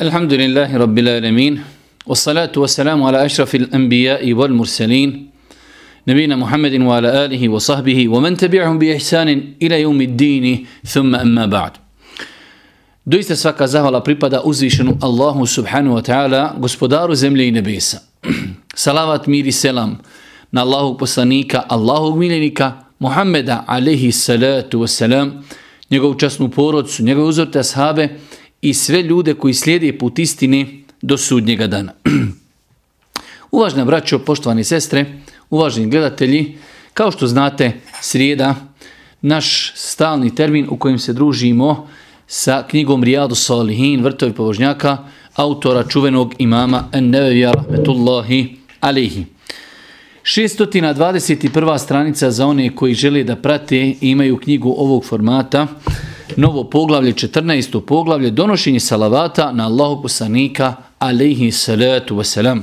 الحمد لله رب العالمين والصلاة والسلام على أشرف الأنبياء والمرسلين نبينا محمد وعلى آله وصحبه ومن تبعهم بإحسان إلى يوم الدين ثم أما بعد Doista svaka zahvala pripada uzvišenu Allahu subhanahu wa ta'ala, gospodaru zemlje i nebesa. Salavat, mir i selam na Allahog poslanika, Allahog miljenika, Muhammeda alaihi salatu wa salam, njegovu časnu porodcu, njegove uzorte ashabe i sve ljude koji slijede put istine do sudnjega dana. Uvažna braćo, poštovani sestre, uvaženi gledatelji, kao što znate, srijeda, naš stalni termin u kojem se družimo sa knjigom Rijadu Salihin, vrtovi pobožnjaka, autora čuvenog imama Ennevevija rahmetullahi alihi. 621. stranica za one koji žele da prate i imaju knjigu ovog formata. Novo poglavlje, 14. poglavlje, donošenje salavata na Allahu poslanika, alaihi salatu wasalam.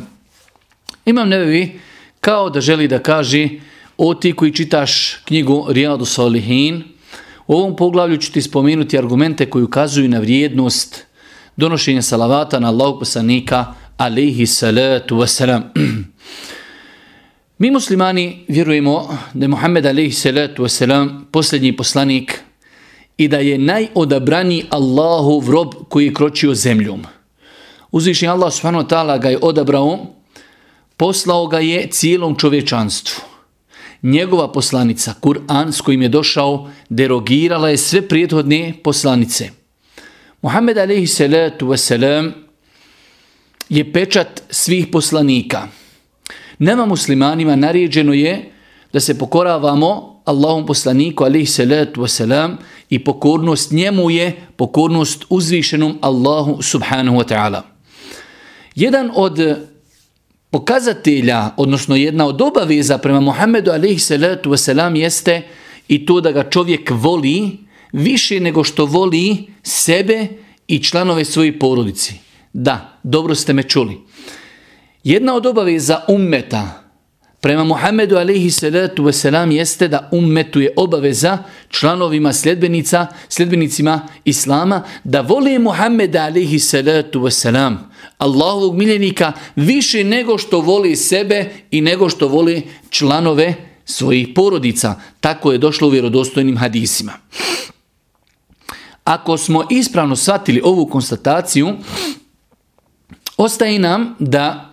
Imam nebevi kao da želi da kaže o ti koji čitaš knjigu Rijadu Salihin, u ovom poglavlju ću ti spomenuti argumente koji ukazuju na vrijednost donošenja salavata na Allahu poslanika, alaihi salatu wasalam. Mi muslimani vjerujemo da je Muhammed alaihi salatu wasalam posljednji poslanik i da je najodabraniji Allahu rob koji je kročio zemljom. Uzvišnji Allah subhanahu wa ta'ala ga je odabrao, poslao ga je cijelom čovječanstvu. Njegova poslanica, Kur'an s kojim je došao, derogirala je sve prijethodne poslanice. Muhammed alaihi salatu wasalam je pečat svih poslanika. Nema muslimanima naređeno je da se pokoravamo Allahom poslaniku alaihi salatu wasalam i pokornost njemu je pokornost uzvišenom Allahu subhanahu wa ta'ala. Jedan od pokazatelja, odnosno jedna od obaveza prema Muhammedu alaihi salatu wasalam jeste i to da ga čovjek voli više nego što voli sebe i članove svoje porodici. Da, dobro ste me čuli. Jedna od obaveza ummeta prema Muhammedu alaihi salatu wasalam jeste da ummetu je obaveza članovima sljedbenica, sljedbenicima Islama da vole Muhammeda alaihi salatu wasalam, Allahovog miljenika, više nego što voli sebe i nego što voli članove svojih porodica. Tako je došlo u vjerodostojnim hadisima. Ako smo ispravno shvatili ovu konstataciju, ostaje nam da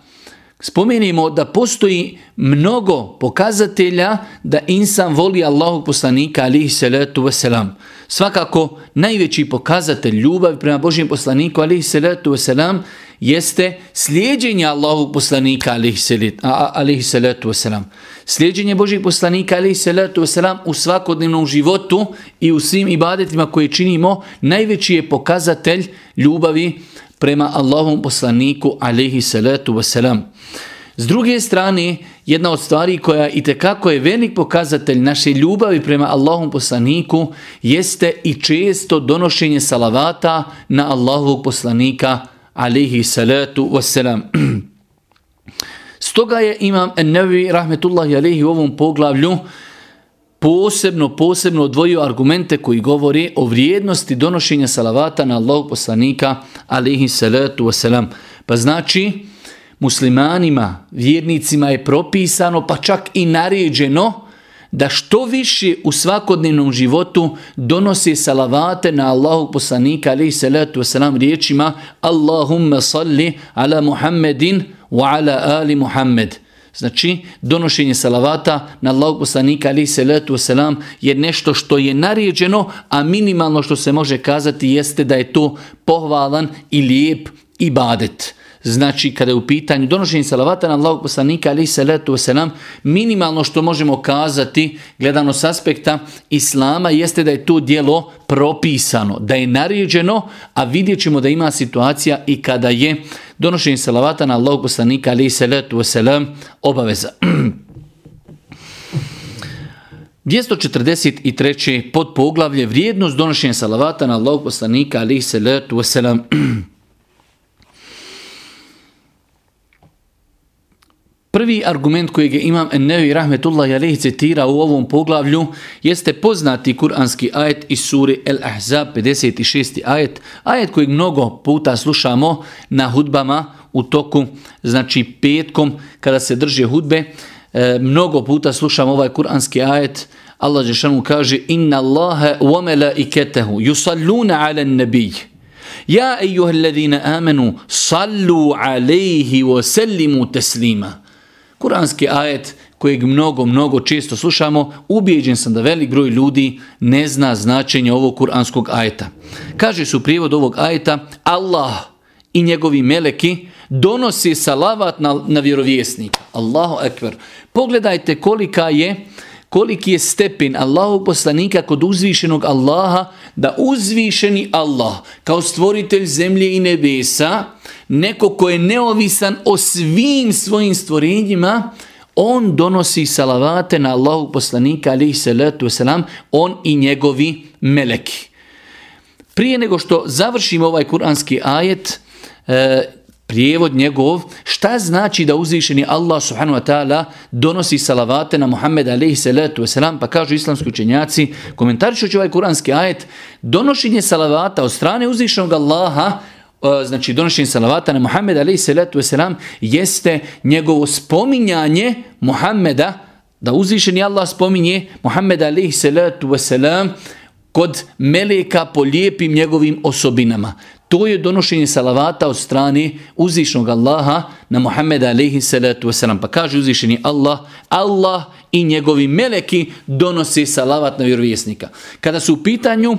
spomenimo da postoji mnogo pokazatelja da insan voli Allahog poslanika alihi salatu wasalam. Svakako najveći pokazatelj ljubavi prema Božijem poslaniku alihi salatu wasalam jeste slijedjenje Allahog poslanika alihi salatu wasalam. Slijedjenje Božijeg poslanika alihi salatu wasalam u svakodnevnom životu i u svim ibadetima koje činimo najveći je pokazatelj ljubavi prema Allahom poslaniku alejhi salatu wasalam. S druge strane, jedna od stvari koja i tekako je velik pokazatelj naše ljubavi prema Allahom poslaniku jeste i često donošenje salavata na Allahovog poslanika alejhi salatu wasalam. Stoga je imam Ennevi rahmetullahi alejhi u ovom poglavlju posebno, posebno odvojio argumente koji govori o vrijednosti donošenja salavata na Allahog poslanika alihi salatu wasalam. Pa znači, muslimanima, vjernicima je propisano, pa čak i naređeno, da što više u svakodnevnom životu donose salavate na Allahu poslanika alaihi salatu wasalam riječima Allahumma salli ala Muhammedin wa ala ali Muhammed. Znači, donošenje salavata na Allahog poslanika se letu selam je nešto što je naređeno, a minimalno što se može kazati jeste da je to pohvalan i lijep ibadet. Znači, kada je u pitanju donošenje salavata na Allahog poslanika, ali salatu wasalam, minimalno što možemo kazati, gledano s aspekta Islama, jeste da je to dijelo propisano, da je naređeno, a vidjet ćemo da ima situacija i kada je donošenje salavata na Allahog poslanika, ali salatu wasalam, obaveza. 243. pod poglavlje vrijednost donošenja salavata na Allahog poslanika, ali salatu wasalam, Prvi argument kojeg je imam Ennevi Rahmetullah Jalih citira u ovom poglavlju jeste poznati kuranski ajet iz suri El Ahzab 56. ajet, ajet kojeg mnogo puta slušamo na hudbama u toku, znači petkom kada se drže hudbe, e, mnogo puta slušamo ovaj kuranski ajet, Allah Žešanu kaže Inna Allahe wa melaiketehu yusalluna ala nabij. Ja ejuha alladhina amanu sallu alaihi wa sallimu teslima. Kuranski ajet kojeg mnogo, mnogo često slušamo, ubijeđen sam da velik broj ljudi ne zna značenje ovog kuranskog ajeta. Kaže su prijevod ovog ajeta, Allah i njegovi meleki donosi salavat na, na vjerovjesnika. Allahu ekber. Pogledajte kolika je koliki je stepen Allahog poslanika kod uzvišenog Allaha, da uzvišeni Allah kao stvoritelj zemlje i nebesa, neko ko je neovisan o svim svojim stvorenjima, on donosi salavate na Allahu poslanika, alihi salatu wasalam, on i njegovi meleki. Prije nego što završimo ovaj kuranski ajet, e, prijevod njegov, šta znači da uzvišeni Allah subhanahu wa ta'ala donosi salavate na Muhammed alaihi salatu wasalam, pa kažu islamski učenjaci, komentarišući ovaj kuranski ajet, donošenje salavata od strane uzvišenog Allaha, E, znači donošenje salavata na Muhammed alaihi salatu wasalam, jeste njegovo spominjanje Muhammeda, da uzvišeni Allah spominje Muhammed alaihi salatu wasalam, kod meleka po lijepim njegovim osobinama. To je donošenje salavata od strane uzvišnog Allaha na Muhammeda alaihi salatu wasalam. Pa kaže uzvišeni Allah, Allah i njegovi meleki donose salavat na vjerovjesnika. Kada su u pitanju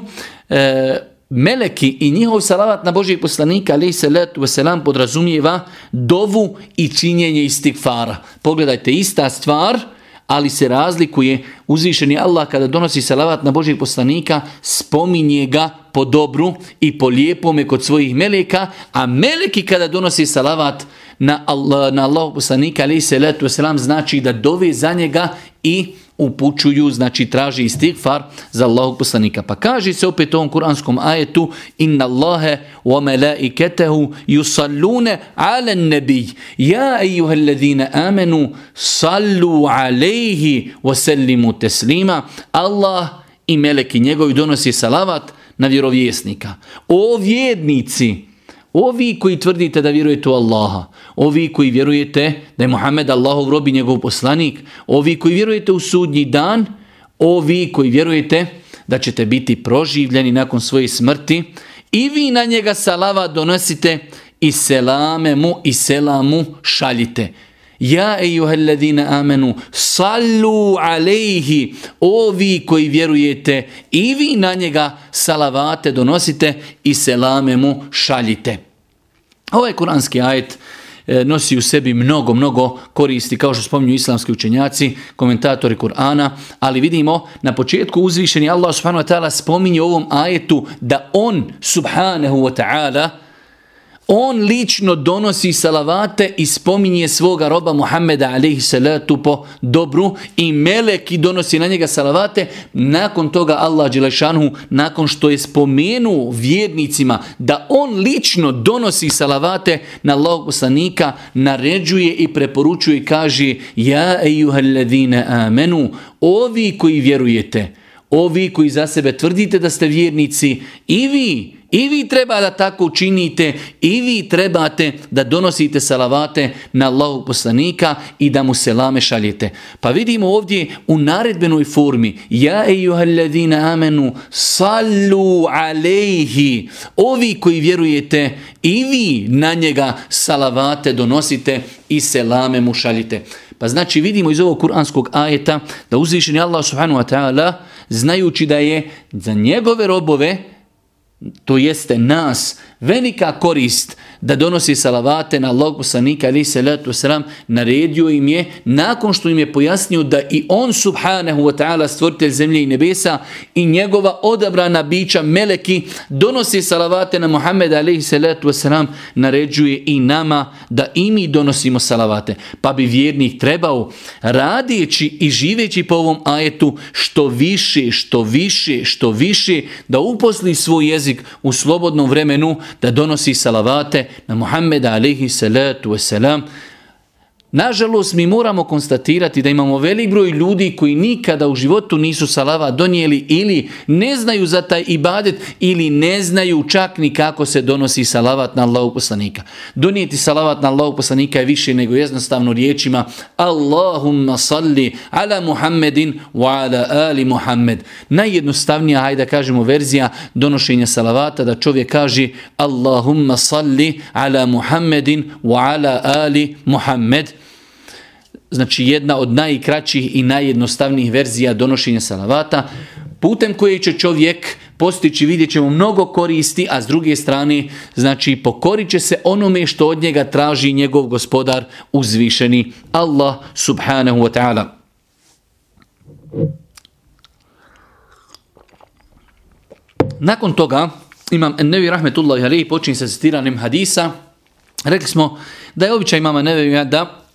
e, meleki i njihov salavat na Božijeg poslanika alaihi salatu wasalam podrazumijeva dovu i činjenje istigfara. Pogledajte, ista stvar – ali se razlikuje uzvišeni Allah kada donosi salavat na Božijeg poslanika, spominje ga po dobru i po lijepome kod svojih meleka, a meleki kada donosi salavat na Allah, na Allah poslanika, ali se letu selam znači da dove za njega i upućuju, znači traži istighfar za Allahog poslanika. Pa kaže se opet u ovom kuranskom ajetu Inna Allahe wa melaiketehu yusallune ala nebij. Ja ejuha alladhina amenu sallu alejhi wa sallimu teslima. Allah i meleki njegovi donosi salavat na vjerovjesnika. O vjednici, Ovi koji tvrdite da vjerujete u Allaha, ovi koji vjerujete da je Muhammed Allahov rob i njegov poslanik, ovi koji vjerujete u sudnji dan, ovi koji vjerujete da ćete biti proživljeni nakon svoje smrti i vi na njega salava donosite i selame mu i selamu šaljite. Ja ejuhalladina amenu, sallu alejhi, ovi koji vjerujete i vi na njega salavate donosite i selame mu šaljite. Ovaj kuranski ajet e, nosi u sebi mnogo, mnogo koristi, kao što spominju islamski učenjaci, komentatori Kur'ana, ali vidimo na početku uzvišeni Allah subhanahu wa ta'ala spominje u ovom ajetu da on subhanahu wa ta'ala On lično donosi salavate i spominje svoga roba Muhammeda alaihi salatu po dobru i meleki donosi na njega salavate. Nakon toga Allah Đelešanhu, nakon što je spomenu vjernicima da on lično donosi salavate na Allahog poslanika, naređuje i preporučuje i kaže Ja ejuhalladine amenu, ovi koji vjerujete, ovi koji za sebe tvrdite da ste vjernici i vi, I vi treba da tako učinite, i vi trebate da donosite salavate na Allahu poslanika i da mu selame šaljete. Pa vidimo ovdje u naredbenoj formi, ja ejuhalladina amenu, sallu alejhi, ovi koji vjerujete, i vi na njega salavate donosite i selame mu šaljite. Pa znači vidimo iz ovog kuranskog ajeta da uzvišeni Allah subhanahu wa ta'ala znajući da je za njegove robove to jeste nas, velika korist da donosi salavate na Allahog poslanika ali se letu sram, naredio im je, nakon što im je pojasnio da i on subhanahu wa ta'ala stvoritelj zemlje i nebesa i njegova odabrana bića meleki donosi salavate na Muhammed ali se letu sram, naređuje i nama da i mi donosimo salavate. Pa bi vjernik trebao radijeći i živeći po ovom ajetu što više, što više, što više da uposli svoj jezik u slobodnom vremenu da donosi salavate na Muhammeda alihi salatu wasalam Nažalost, mi moramo konstatirati da imamo velik broj ljudi koji nikada u životu nisu salava donijeli ili ne znaju za taj ibadet ili ne znaju čak ni kako se donosi salavat na Allahu poslanika. Donijeti salavat na Allahu poslanika je više nego jednostavno riječima Allahumma salli ala Muhammedin wa ala ali Muhammed. Najjednostavnija, hajde kažemo, verzija donošenja salavata da čovjek kaže Allahumma salli ala Muhammedin wa ala ali Muhammed znači jedna od najkraćih i najjednostavnijih verzija donošenja salavata, putem koje će čovjek postići, vidjet ćemo mnogo koristi, a s druge strane, znači pokorit će se onome što od njega traži njegov gospodar uzvišeni Allah subhanahu wa ta'ala. Nakon toga, imam Nevi Rahmetullahi Alihi počinje sa citiranim hadisa, rekli smo da je običaj imama Nevi da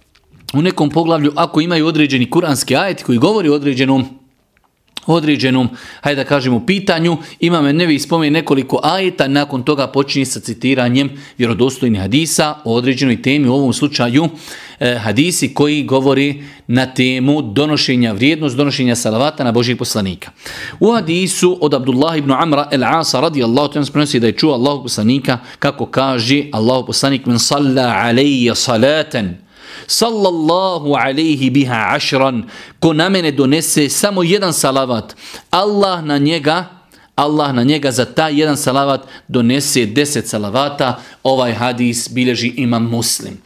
u nekom poglavlju, ako imaju određeni kuranski ajet koji govori o određenom određenom, hajde da kažemo, pitanju, imame nevi spomeni nekoliko ajeta, nakon toga počinje sa citiranjem vjerodostojnih hadisa o određenoj temi, u ovom slučaju eh, hadisi koji govori na temu donošenja vrijednost, donošenja salavata na Božih poslanika. U hadisu od Abdullah ibn Amra el-Asa radijallahu ta'ala prenosi da je čuo Allahu poslanika kako kaže Allahu poslanik men salla alejja salaten sallallahu alaihi biha ašran, ko na mene donese samo jedan salavat, Allah na njega, Allah na njega za taj jedan salavat donese deset salavata, ovaj hadis bilježi imam muslim.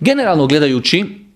Generalno gledajući,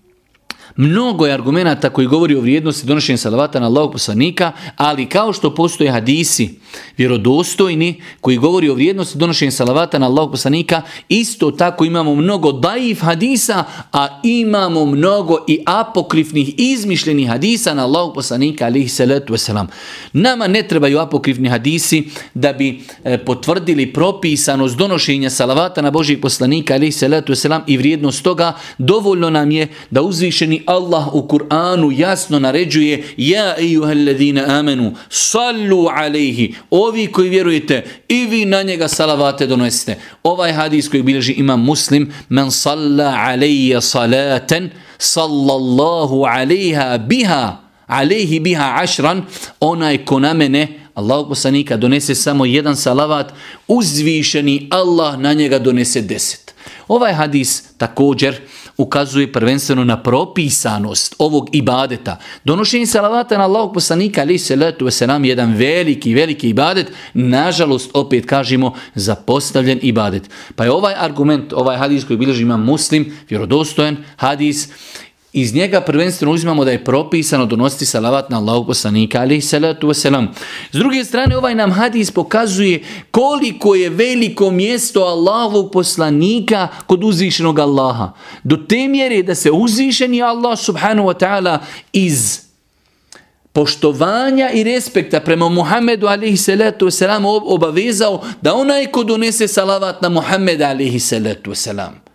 Mnogo je argumenta koji govori o vrijednosti donošenja salavata na Allahog poslanika, ali kao što postoje hadisi vjerodostojni koji govori o vrijednosti donošenja salavata na Allahog poslanika, isto tako imamo mnogo daif hadisa, a imamo mnogo i apokrifnih izmišljenih hadisa na Allahog poslanika, alihi salatu wasalam. Nama ne trebaju apokrifni hadisi da bi e, potvrdili propisanost donošenja salavata na Božih poslanika, alihi salatu wasalam, i vrijednost toga, dovoljno nam je da uzvišeni Allah u Kur'anu jasno naređuje Ja ejuhalladina amenu sallu alaihi Ovi koji vjerujete i vi na njega salavate donosite. Ovaj hadis koji bilježi ima muslim Men salla alaija salaten sallallahu alaiha biha alaihi biha ašran onaj ko na mene Allahog poslanika donese samo jedan salavat uzvišeni Allah na njega donese deset. Ovaj hadis također ukazuje prvenstveno na propisanost ovog ibadeta. Donošenje salavata na Allahog poslanika, ali se letu nam jedan veliki, veliki ibadet, nažalost, opet kažemo, zapostavljen ibadet. Pa je ovaj argument, ovaj hadis koji bilježi imam muslim, vjerodostojen hadis, iz njega prvenstveno uzimamo da je propisano donositi salavat na Allahog poslanika, ali salatu wasalam. S druge strane, ovaj nam hadis pokazuje koliko je veliko mjesto Allahovog poslanika kod uzvišenog Allaha. Do te mjere da se uzvišeni Allah subhanahu wa ta'ala iz poštovanja i respekta prema Muhammedu alaihi salatu wasalam obavezao da onaj ko donese salavat na Muhammed alaihi salatu wasalam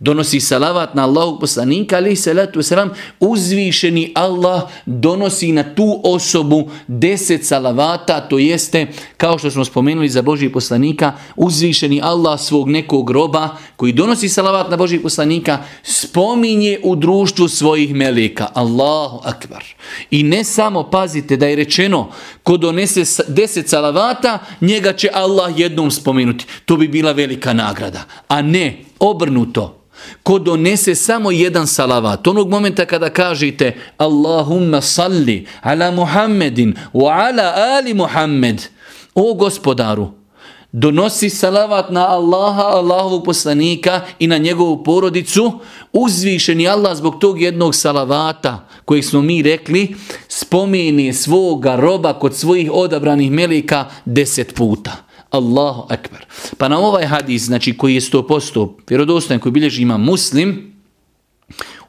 donosi salavat na Allahog poslanika, ali salatu wasalam, uzvišeni Allah donosi na tu osobu deset salavata, to jeste, kao što smo spomenuli za Božji poslanika, uzvišeni Allah svog nekog roba koji donosi salavat na Božji poslanika, spominje u društvu svojih meleka. Allahu akbar. I ne samo, pazite da je rečeno, ko donese deset salavata, njega će Allah jednom spomenuti. To bi bila velika nagrada. A ne, obrnuto. Ko donese samo jedan salavat, onog momenta kada kažete Allahumma salli ala Muhammedin wa ala ali Muhammed, o gospodaru, donosi salavat na Allaha, Allahovog poslanika i na njegovu porodicu, uzvišeni Allah zbog tog jednog salavata kojeg smo mi rekli, spomeni svoga roba kod svojih odabranih melika deset puta. Allahu akbar. Pa na ovaj hadis, znači koji je 100% vjerodostojan, koji bilježi ima muslim,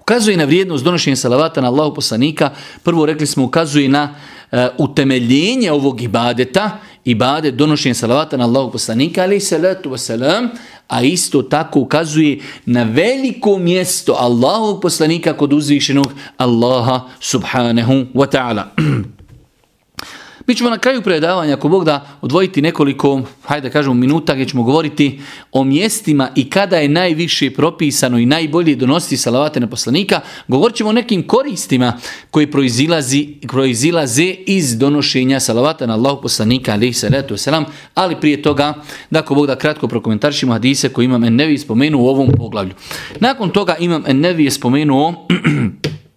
ukazuje na vrijednost donošenja salavata na Allahu poslanika. Prvo rekli smo ukazuje na uh, utemeljenje ovog ibadeta, ibadet donošenja salavata na Allahu poslanika, ali salatu wasalam, a isto tako ukazuje na veliko mjesto Allahovog poslanika kod uzvišenog Allaha subhanahu wa ta'ala. Mi ćemo na kraju predavanja, ako Bog da odvojiti nekoliko, hajde da kažemo, minuta gdje ćemo govoriti o mjestima i kada je najviše propisano i najbolje donositi salavate na poslanika, govorit ćemo o nekim koristima koji proizilazi, proizilaze iz donošenja salavata na Allahu poslanika, alaih salatu wasalam, ali prije toga, da ako Bog da kratko prokomentarišimo hadise koji imam Ennevi spomenuo u ovom poglavlju. Nakon toga imam Ennevi je spomenuo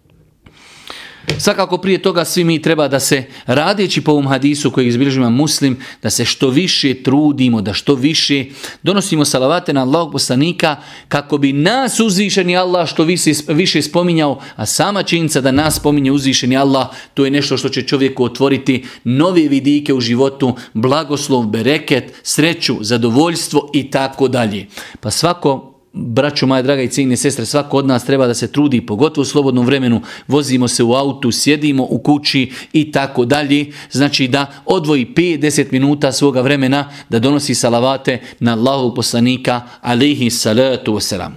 Svakako prije toga svi mi treba da se radeći po ovom hadisu koji izbilježima muslim, da se što više trudimo, da što više donosimo salavate na Allahog poslanika kako bi nas uzvišeni Allah što više, više spominjao, a sama činjenica da nas spominje uzvišeni Allah, to je nešto što će čovjeku otvoriti nove vidike u životu, blagoslov, bereket, sreću, zadovoljstvo i tako dalje. Pa svako braćo moja draga i cijenine sestre, svako od nas treba da se trudi, pogotovo u slobodnom vremenu, vozimo se u autu, sjedimo u kući i tako dalje. Znači da odvoji 5-10 minuta svoga vremena da donosi salavate na Allahog poslanika, alihi salatu wasalam.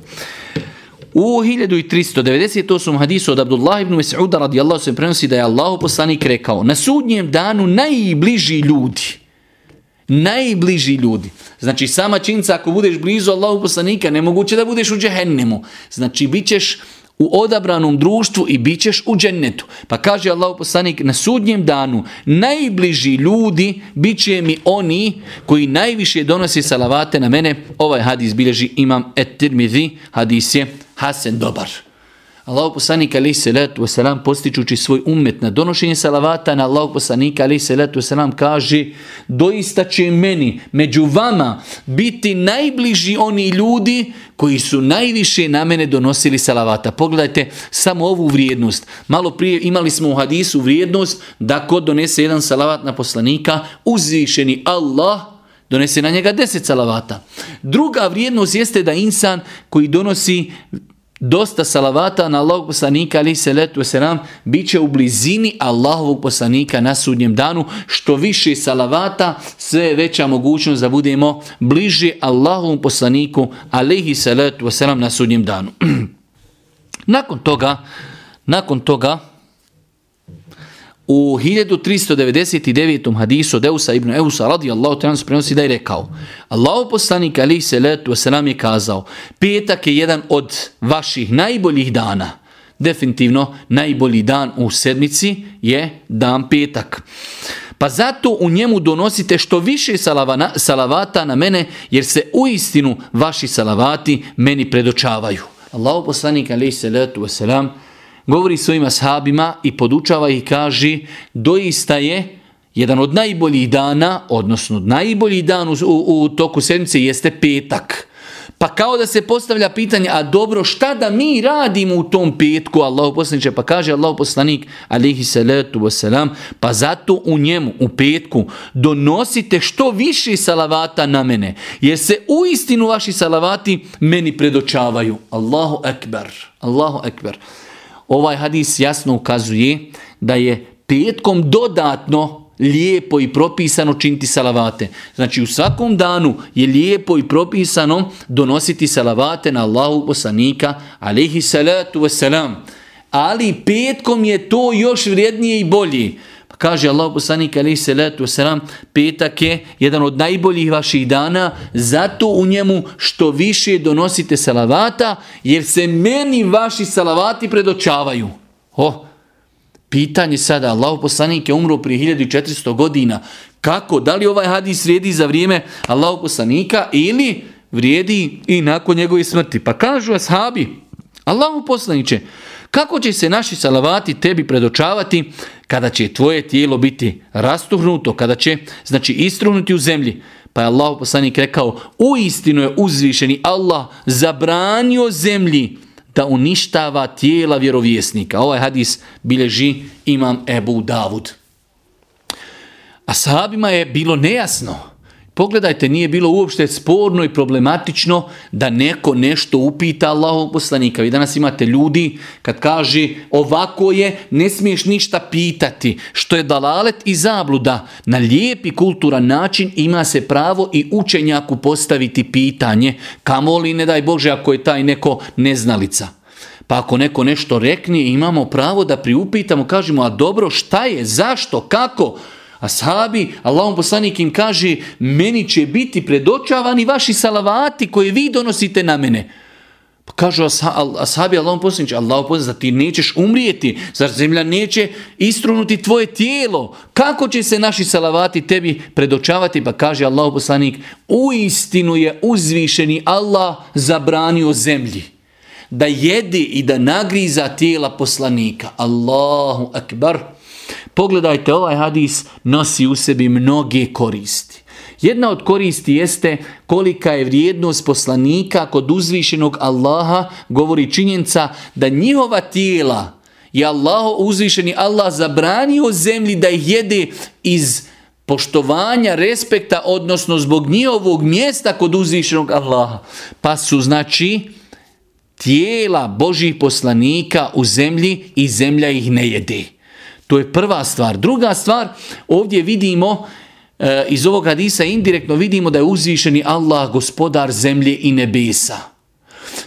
U 1398. hadisu od Abdullah ibn Mas'uda radijallahu se prenosi da je Allahu poslanik rekao na sudnjem danu najbliži ljudi, najbliži ljudi. Znači sama činca ako budeš blizu Allahu poslanika, nemoguće da budeš u džehennemu. Znači bit ćeš u odabranom društvu i bit ćeš u džennetu. Pa kaže Allahu poslanik na sudnjem danu najbliži ljudi bit će mi oni koji najviše donose salavate na mene. Ovaj hadis bilježi imam et-tirmidhi, hadis je Hasan dobar. Allahu poslanik ali se letu selam postičući svoj umet na donošenje salavata na Allahu poslanika ali se letu selam kaže doista će meni među vama biti najbliži oni ljudi koji su najviše na mene donosili salavata. Pogledajte samo ovu vrijednost. Malo prije imali smo u hadisu vrijednost da kod donese jedan salavat na poslanika, uzvišeni Allah donese na njega deset salavata. Druga vrijednost jeste da insan koji donosi dosta salavata na Allahog poslanika ali se letu selam bit će u blizini Allahovog poslanika na sudnjem danu. Što više salavata, sve je veća mogućnost da budemo bliži Allahovom poslaniku alihi salatu selam na sudnjem danu. nakon toga, nakon toga, u 1399. hadisu od Eusa ibn Eusa radijallahu ta'ala se prenosi da je rekao Allahu poslanik ali se wasalam je kazao petak je jedan od vaših najboljih dana definitivno najbolji dan u sedmici je dan petak pa zato u njemu donosite što više salavana, salavata na mene jer se u istinu vaši salavati meni predočavaju Allahu poslanik ali se letu wasalam govori svojim ashabima i podučava ih kaže doista je jedan od najboljih dana, odnosno najbolji dan u, u, u toku sedmice jeste petak. Pa kao da se postavlja pitanje, a dobro, šta da mi radimo u tom petku, Allahu poslaniče, pa kaže Allahu poslanik, alihi salatu wasalam, pa zato u njemu, u petku, donosite što više salavata na mene, jer se u istinu vaši salavati meni predočavaju. Allahu ekber, Allahu ekber. Ovaj hadis jasno ukazuje da je petkom dodatno lijepo i propisano činiti salavate. Znači u svakom danu je lijepo i propisano donositi salavate na Allahu poslanika alaihi salatu wasalam. Ali petkom je to još vrijednije i bolje. Pa Kaže Allah poslanik alaihi salatu wasalam, petak je jedan od najboljih vaših dana, zato u njemu što više donosite salavata, jer se meni vaši salavati predočavaju. Oh, pitanje sada, Allah poslanik je umro prije 1400 godina, kako, da li ovaj hadis vrijedi za vrijeme Allah poslanika ili vrijedi i nakon njegove smrti? Pa kažu ashabi, Allah poslaniće, kako će se naši salavati tebi predočavati kada će tvoje tijelo biti rastuhnuto, kada će znači istruhnuti u zemlji? Pa je Allah poslanik rekao, u istinu je uzvišeni Allah zabranio zemlji da uništava tijela vjerovjesnika. Ovaj hadis bilježi imam Ebu Davud. A sahabima je bilo nejasno. Pogledajte, nije bilo uopšte sporno i problematično da neko nešto upita Allahov poslanika. Vi danas imate ljudi kad kaže ovako je, ne smiješ ništa pitati. Što je dalalet i zabluda. Na lijep i kulturan način ima se pravo i učenjaku postaviti pitanje. Kamo li ne daj Bože ako je taj neko neznalica. Pa ako neko nešto rekne, imamo pravo da priupitamo, kažemo, a dobro, šta je, zašto, kako? Ashabi, Allahom poslanik im kaže, meni će biti predočavani vaši salavati koje vi donosite na mene. Pa kažu ashabi Allahom poslanik, Allahom poslanik, da ti nećeš umrijeti, zar zemlja neće istrunuti tvoje tijelo? Kako će se naši salavati tebi predočavati? Pa kaže Allahom poslanik, u istinu je uzvišeni Allah zabranio zemlji da jedi i da nagriza tijela poslanika. Allahu akbar. Pogledajte, ovaj hadis nosi u sebi mnoge koristi. Jedna od koristi jeste kolika je vrijednost poslanika kod uzvišenog Allaha, govori činjenica da njihova tijela je Allah uzvišeni Allah zabranio zemlji da ih jede iz poštovanja, respekta, odnosno zbog njihovog mjesta kod uzvišenog Allaha. Pa su znači tijela Božih poslanika u zemlji i zemlja ih ne jede. To je prva stvar. Druga stvar, ovdje vidimo e, iz ovog hadisa indirektno vidimo da je uzvišeni Allah gospodar zemlje i nebesa.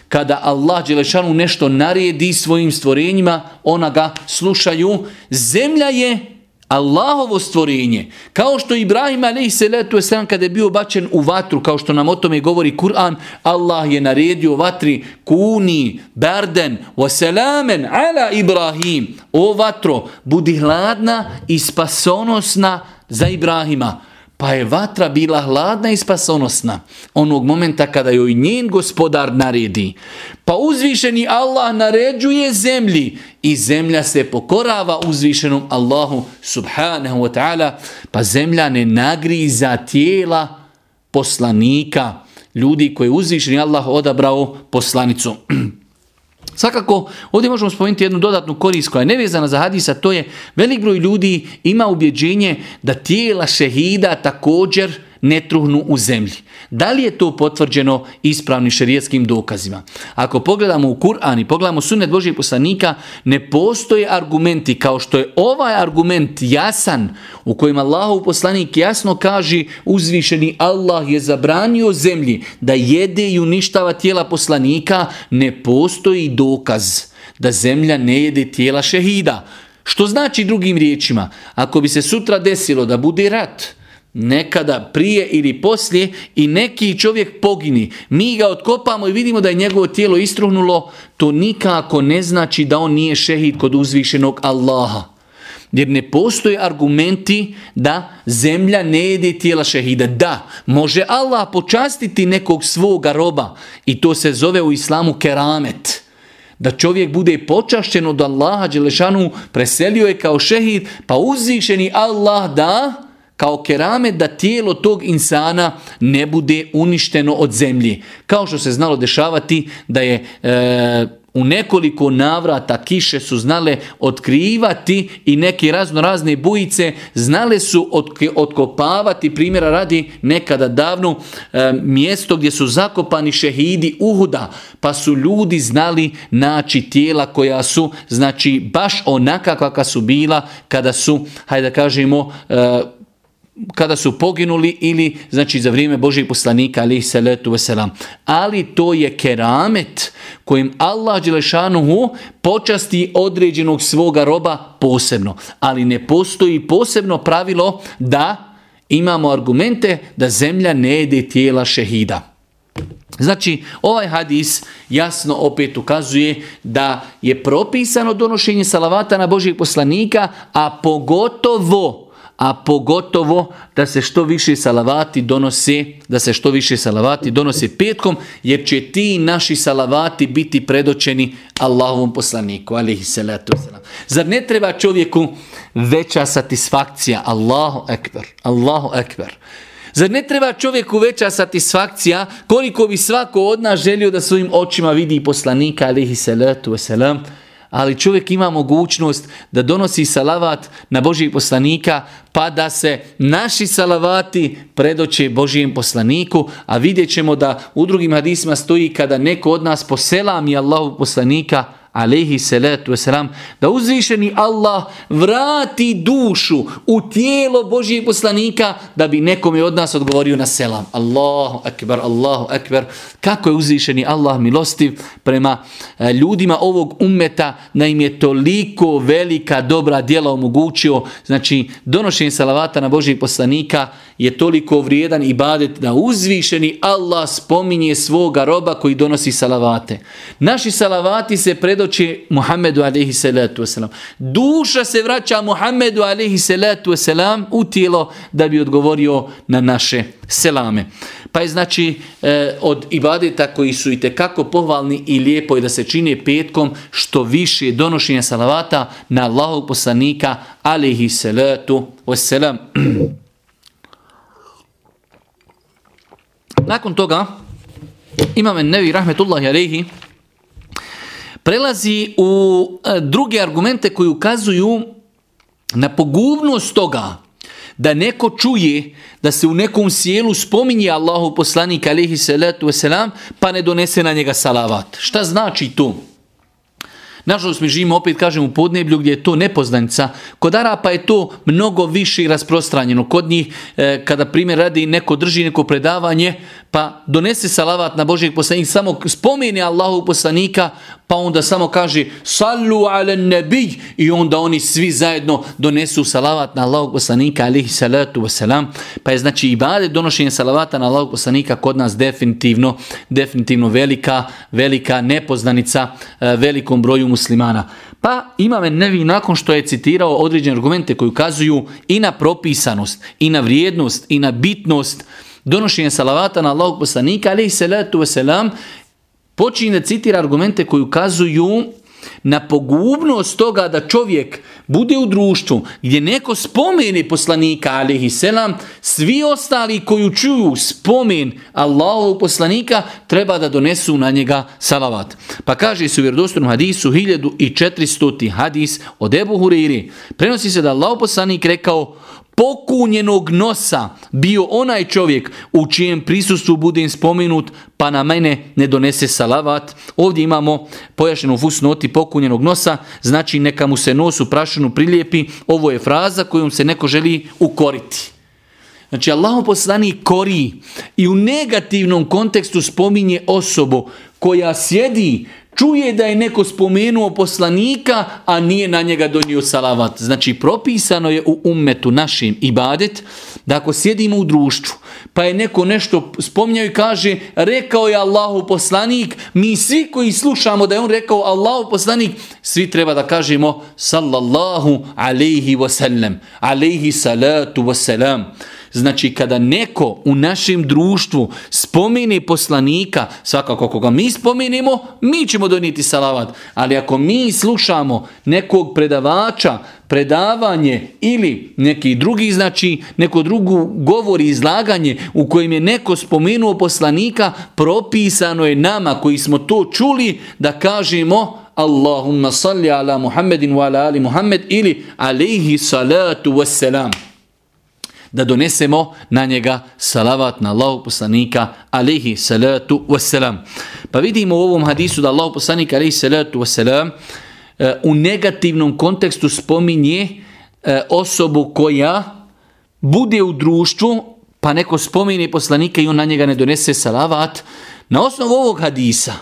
Kada Allah Đelešanu nešto naredi svojim stvorenjima, ona ga slušaju. Zemlja je Allahovo stvorenje, kao što Ibrahim a.s. kada je bio bačen u vatru, kao što nam o tome govori Kur'an, Allah je naredio vatri kuni, berden, wasalamen ala Ibrahim. O vatro, budi hladna i spasonosna za Ibrahima. Pa je vatra bila hladna i spasonosna onog momenta kada joj njen gospodar naredi. Pa uzvišeni Allah naređuje zemlji i zemlja se pokorava uzvišenom Allahu subhanahu wa ta'ala. Pa zemlja ne nagriza tijela poslanika, ljudi koje je uzvišeni Allah odabrao poslanicu. Svakako, ovdje možemo spomenuti jednu dodatnu korist koja je nevezana za hadisa, to je velik broj ljudi ima ubjeđenje da tijela šehida također ne truhnu u zemlji. Da li je to potvrđeno ispravnim šerijetskim dokazima? Ako pogledamo u Kur'an i pogledamo sunet Božijeg poslanika, ne postoje argumenti kao što je ovaj argument jasan u kojem Allahov poslanik jasno kaže uzvišeni Allah je zabranio zemlji da jede i uništava tijela poslanika, ne postoji dokaz da zemlja ne jede tijela šehida. Što znači drugim riječima? Ako bi se sutra desilo da bude rat, nekada prije ili poslije i neki čovjek pogini. Mi ga otkopamo i vidimo da je njegovo tijelo istruhnulo, to nikako ne znači da on nije šehid kod uzvišenog Allaha. Jer ne postoje argumenti da zemlja ne jede tijela šehida. Da, može Allah počastiti nekog svoga roba i to se zove u islamu keramet. Da čovjek bude počašćen od Allaha, Đelešanu preselio je kao šehid, pa uzvišeni Allah da kao kerame da tijelo tog insana ne bude uništeno od zemlje. Kao što se znalo dešavati da je e, u nekoliko navrata kiše su znale otkrivati i neke razno razne bujice znale su otkopavati primjera radi nekada davno e, mjesto gdje su zakopani šehidi Uhuda pa su ljudi znali naći tijela koja su znači baš onaka kakva su bila kada su hajde da kažemo e, kada su poginuli ili znači za vrijeme Božih poslanika ali salatu wasalam. Ali to je keramet kojim Allah Đelešanuhu počasti određenog svoga roba posebno. Ali ne postoji posebno pravilo da imamo argumente da zemlja ne jede tijela šehida. Znači, ovaj hadis jasno opet ukazuje da je propisano donošenje salavata na Božih poslanika, a pogotovo a pogotovo da se što više salavati donose, da se što više salavati donose petkom, jer će ti naši salavati biti predočeni Allahovom poslaniku, alihi salatu wasalam. Zar ne treba čovjeku veća satisfakcija? Allahu ekber, Allahu ekber. Zar ne treba čovjeku veća satisfakcija koliko bi svako od nas želio da svojim očima vidi poslanika, alihi salatu wasalam, ali čovjek ima mogućnost da donosi salavat na Božijeg poslanika, pa da se naši salavati predoće Božijem poslaniku, a vidjet ćemo da u drugim hadisma stoji kada neko od nas poselami Allahu poslanika, alaihi salatu wasalam, da uzvišeni Allah vrati dušu u tijelo Božijeg poslanika da bi nekom od nas odgovorio na selam. Allahu akbar, Allahu akbar. Kako je uzvišeni Allah milostiv prema e, ljudima ovog ummeta da im je toliko velika dobra djela omogućio. Znači, donošenje salavata na Božijeg poslanika je toliko vrijedan ibadet da uzvišeni Allah spominje svoga roba koji donosi salavate. Naši salavati se svjedoči Muhammedu alaihi salatu wasalam. Duša se vraća Muhammedu alaihi salatu wasalam u tijelo da bi odgovorio na naše selame. Pa je znači e, od ibadeta koji su i tekako pohvalni i lijepo je da se čine petkom što više donošenja salavata na Allahog poslanika alaihi salatu wasalam. Nakon toga, imam Nevi Rahmetullahi Alehi, prelazi u e, druge argumente koji ukazuju na pogubnost toga da neko čuje da se u nekom sjelu spominje Allahu poslanik alihi salatu wasalam pa ne donese na njega salavat. Šta znači to? Nažalost mi živimo opet kažem u podneblju gdje je to nepoznanica. Kod Arapa je to mnogo više rasprostranjeno. Kod njih e, kada primjer radi neko drži neko predavanje pa donese salavat na Božijeg poslanika samo spomeni Allahu poslanika pa onda samo kaže sallu ala nebij i onda oni svi zajedno donesu salavat na Allahog poslanika alihi salatu wasalam. Pa je znači i bade donošenje salavata na Allahog poslanika kod nas definitivno, definitivno velika, velika nepoznanica e, velikom broju muslimana. Pa imame nevi nakon što je citirao određene argumente koji ukazuju i na propisanost, i na vrijednost, i na bitnost donošenja salavata na Allahog poslanika alihi salatu wasalam počinje da citira argumente koji ukazuju na pogubnost toga da čovjek bude u društvu gdje neko spomeni poslanika alihi selam, svi ostali koji čuju spomen Allahovog poslanika treba da donesu na njega salavat. Pa kaže se u vjerodostojnom hadisu 1400. hadis od Ebu Huriri. Prenosi se da Allahov poslanik rekao pokunjenog nosa bio onaj čovjek u čijem prisustvu budem spomenut pa na mene ne donese salavat. Ovdje imamo pojašnjenu fusnoti pokunjenog nosa, znači neka mu se nos u prašinu prilijepi. Ovo je fraza kojom se neko želi ukoriti. Znači Allah poslani kori i u negativnom kontekstu spominje osobu koja sjedi čuje da je neko spomenuo poslanika, a nije na njega donio salavat. Znači, propisano je u ummetu našim ibadet, da ako sjedimo u društvu, pa je neko nešto spominjao i kaže, rekao je Allahu poslanik, mi svi koji slušamo da je on rekao Allahu poslanik, svi treba da kažemo, sallallahu alaihi wasallam, alaihi salatu wasalam. Znači, kada neko u našem društvu spomeni poslanika, svakako koga mi spomenimo, mi ćemo donijeti salavat. Ali ako mi slušamo nekog predavača, predavanje ili neki drugi, znači neko drugu govori izlaganje u kojem je neko spomenuo poslanika, propisano je nama koji smo to čuli da kažemo Allahumma salli ala Muhammedin wa ala ali Muhammed ili alaihi salatu wassalam da donesemo na njega salavat na Allahu poslanika alihi salatu wasalam. Pa vidimo u ovom hadisu da Allahu poslanik alihi salatu wasalam e, u negativnom kontekstu spominje e, osobu koja bude u društvu pa neko spomine poslanika i on na njega ne donese salavat. Na osnovu ovog hadisa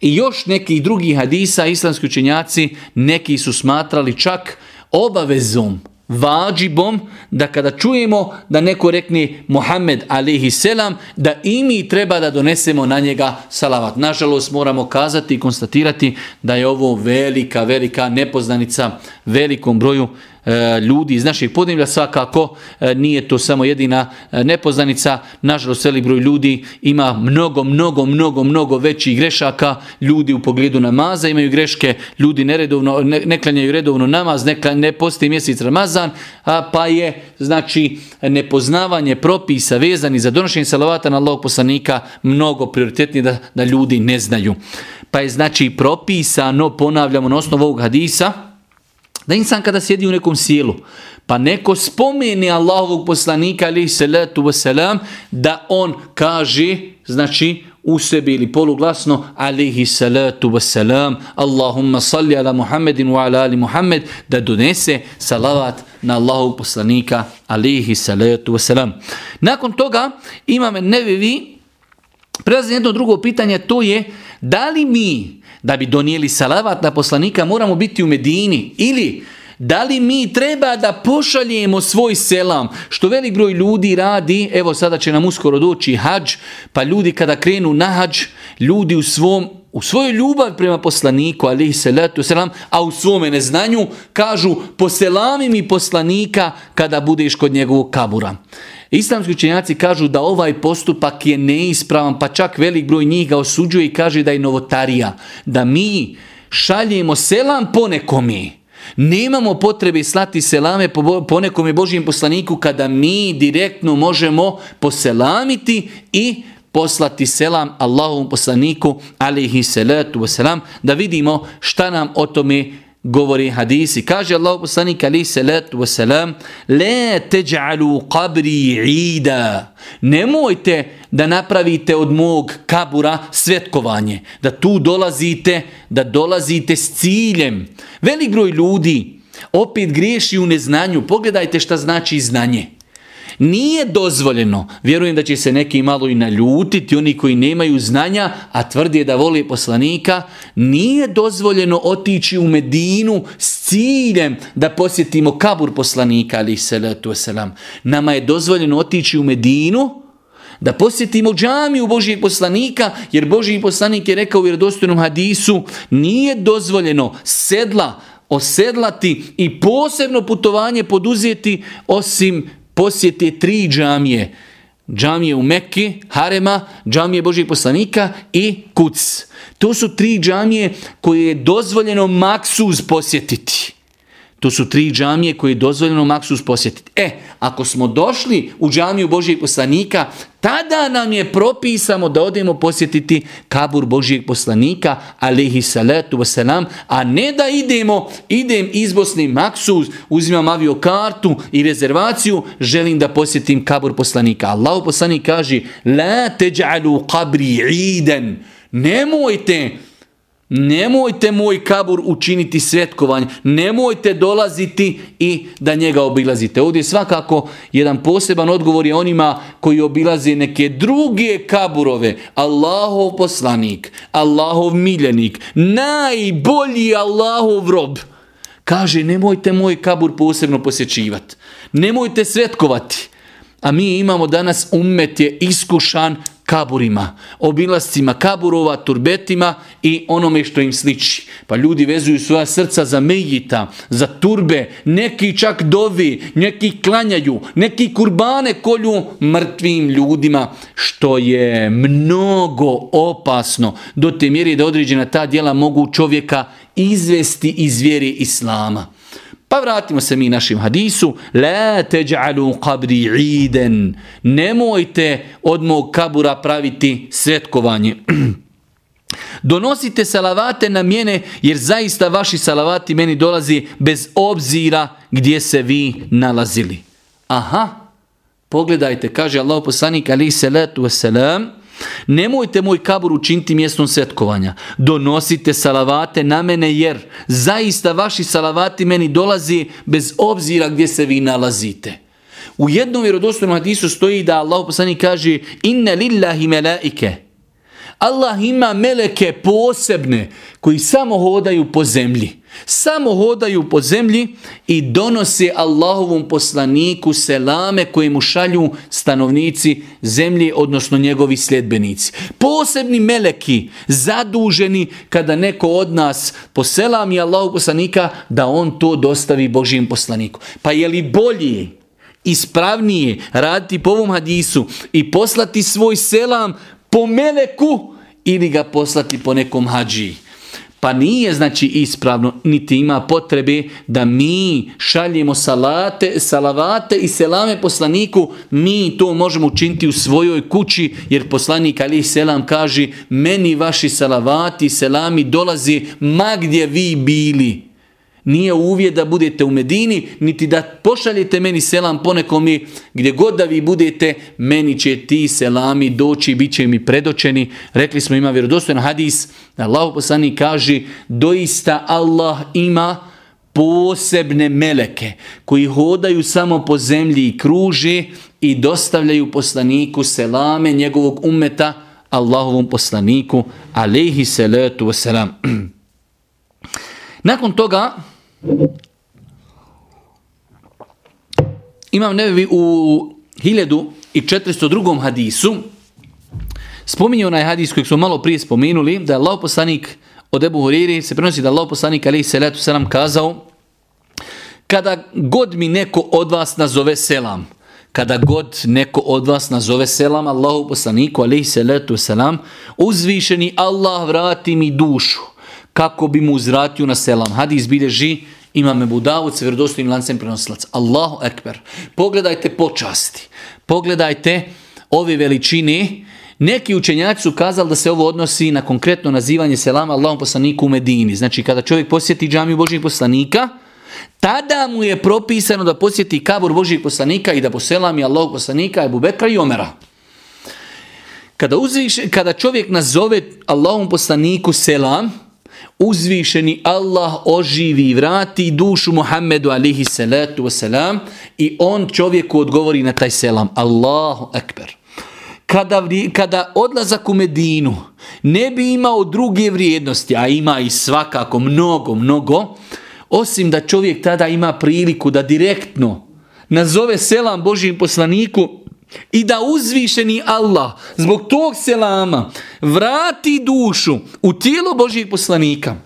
i još nekih drugih hadisa islamski učenjaci neki su smatrali čak obavezom vađibom da kada čujemo da neko rekne Muhammed alihi selam da i mi treba da donesemo na njega salavat. Nažalost moramo kazati i konstatirati da je ovo velika, velika nepoznanica velikom broju Eh, ljudi iz naših podnevlja, svakako eh, nije to samo jedina eh, nepoznanica. Nažalost veli broj ljudi ima mnogo mnogo mnogo mnogo većih grešaka. Ljudi u pogledu namaza imaju greške. Ljudi neredovno ne, ne klanjaju redovno namaz ne, ne posti mjesec Ramazan a, pa je znači nepoznavanje propisa vezani za donošenje salavata na Allahog poslanika mnogo prioritetnije da, da ljudi ne znaju. Pa je znači propisano ponavljamo na osnovu ovog hadisa Da insan kada sjedi u nekom sjelu, pa neko spomeni Allahovog poslanika ali salatu wasalam, da on kaže, znači u sebi ili poluglasno alihi salatu wasalam Allahumma salli ala Muhammedin wa ala ali Muhammed da donese salavat na Allahovog poslanika alihi salatu wasalam. Nakon toga imame nevevi prelazi jedno drugo pitanje to je da li mi da bi donijeli salavat na poslanika moramo biti u Medini ili da li mi treba da pošaljemo svoj selam, što velik broj ljudi radi, evo sada će nam uskoro doći hađ, pa ljudi kada krenu na hađ, ljudi u svom u svojoj ljubav prema poslaniku, alihi salatu selam, a u svome neznanju kažu poselami mi poslanika kada budeš kod njegovog kabura. Islamski učenjaci kažu da ovaj postupak je neispravan, pa čak velik broj njih ga osuđuje i kaže da je novotarija. Da mi šaljemo selam po nekomi. Nemamo potrebe slati selame po nekom Božijem poslaniku kada mi direktno možemo poselamiti i poslati selam Allahovom poslaniku alihi salatu wasalam da vidimo šta nam o tome govori hadisi. Kaže Allah poslanik alihi salatu wasalam Le teđalu qabri ida. Nemojte da napravite od mog kabura svetkovanje. Da tu dolazite, da dolazite s ciljem. Velik broj ljudi opet griješi u neznanju. Pogledajte šta znači znanje. Nije dozvoljeno, vjerujem da će se neki malo i naljutiti, oni koji nemaju znanja, a tvrdi da voli poslanika, nije dozvoljeno otići u Medinu s ciljem da posjetimo kabur poslanika, ali salatu wasalam. Nama je dozvoljeno otići u Medinu, da posjetimo džamiju Božijeg poslanika, jer Božiji poslanik je rekao u vjerodostojnom hadisu, nije dozvoljeno sedla, osedlati i posebno putovanje poduzeti osim posjete tri džamije. Džamije u Mekki, Harema, džamije Božih poslanika i Kuc. To su tri džamije koje je dozvoljeno maksuz posjetiti. To su tri džamije koje je dozvoljeno maksus posjetiti. E, ako smo došli u džamiju Božijeg poslanika, tada nam je propisamo da odemo posjetiti kabur Božijeg poslanika, alihi salatu wasalam, a ne da idemo, idem iz Bosne maksus, uzimam aviokartu i rezervaciju, želim da posjetim kabur poslanika. Allah poslanik kaže, la teđalu kabri iden, nemojte Nemojte Nemojte moj kabur učiniti svjetkovanje, Nemojte dolaziti i da njega obilazite. Ovdje svakako jedan poseban odgovor je onima koji obilaze neke druge kaburove. Allahov poslanik, Allahov miljenik, najbolji Allahov rob. Kaže, nemojte moj kabur posebno posjećivati. Nemojte svetkovati. A mi imamo danas umet je iskušan kaburima, obilascima kaburova, turbetima i onome što im sliči. Pa ljudi vezuju svoja srca za mejita, za turbe, neki čak dovi, neki klanjaju, neki kurbane kolju mrtvim ljudima, što je mnogo opasno do te mjeri da određena ta dijela mogu čovjeka izvesti iz vjere Islama. Pa vratimo se mi našim hadisu. La teđalu kabri iden. Nemojte od mog kabura praviti svetkovanje. Donosite salavate na mjene, jer zaista vaši salavati meni dolazi bez obzira gdje se vi nalazili. Aha, pogledajte, kaže Allah poslanik alaih salatu wasalam, Nemojte moj kabur učiniti mjestom svetkovanja. Donosite salavate na mene jer zaista vaši salavati meni dolazi bez obzira gdje se vi nalazite. U jednom vjerodostojnom hadisu stoji da Allah poslani kaže inna lillahi melaike. Allah ima meleke posebne koji samo hodaju po zemlji. Samo hodaju po zemlji i donose Allahovom poslaniku selame koje mu šalju stanovnici zemlje, odnosno njegovi sljedbenici. Posebni meleki, zaduženi kada neko od nas poselami Allahov poslanika, da on to dostavi Božijem poslaniku. Pa je li bolji ispravnije raditi po ovom hadisu i poslati svoj selam po meleku ili ga poslati po nekom hađiji. Pa nije znači ispravno, niti ima potrebe da mi šaljemo salate, salavate i selame poslaniku, mi to možemo učiniti u svojoj kući, jer poslanik Ali Selam kaže, meni vaši salavati, selami dolazi ma gdje vi bili. Nije uvjet da budete u Medini, niti da pošaljete meni selam ponekom mi, gdje god da vi budete, meni će ti selami doći, bit će mi predočeni. Rekli smo ima vjerodostojan hadis, Allah poslani kaže, doista Allah ima posebne meleke koji hodaju samo po zemlji i kruže i dostavljaju poslaniku selame njegovog umeta, Allahovom poslaniku, alejhi salatu wasalam. Nakon toga, imam nevi u 1402. hadisu, spominje onaj hadis kojeg smo malo prije spomenuli, da je Allah poslanik od Ebu Huriri, se prenosi da Allah poslanik alaihi salatu selam kazao, kada god mi neko od vas nazove selam, kada god neko od vas nazove selam Allahu poslaniku alejhi salatu selam uzvišeni Allah vrati mi dušu kako bi mu uzvratio na selam hadis bilježi ima me Budavud sa vjerodostojnim lancem prenosilac. Allahu ekber pogledajte počasti pogledajte ove veličine Neki učenjaci su kazali da se ovo odnosi na konkretno nazivanje selama Allahom poslaniku u Medini. Znači kada čovjek posjeti džamiju Božih poslanika, tada mu je propisano da posjeti kabur Božih poslanika i da poselami Allahog poslanika Ebu Bekra i Omera. Kada, uzviš, kada čovjek nazove Allahom poslaniku selam, uzvišeni Allah oživi i vrati dušu Muhammedu alihi salatu wasalam i on čovjeku odgovori na taj selam. Allahu ekber. Kada, kada odlazak u Medinu ne bi imao druge vrijednosti, a ima i svakako mnogo, mnogo, osim da čovjek tada ima priliku da direktno nazove selam Božijem poslaniku i da uzvišeni Allah zbog tog selama vrati dušu u tijelo Božijeg poslanika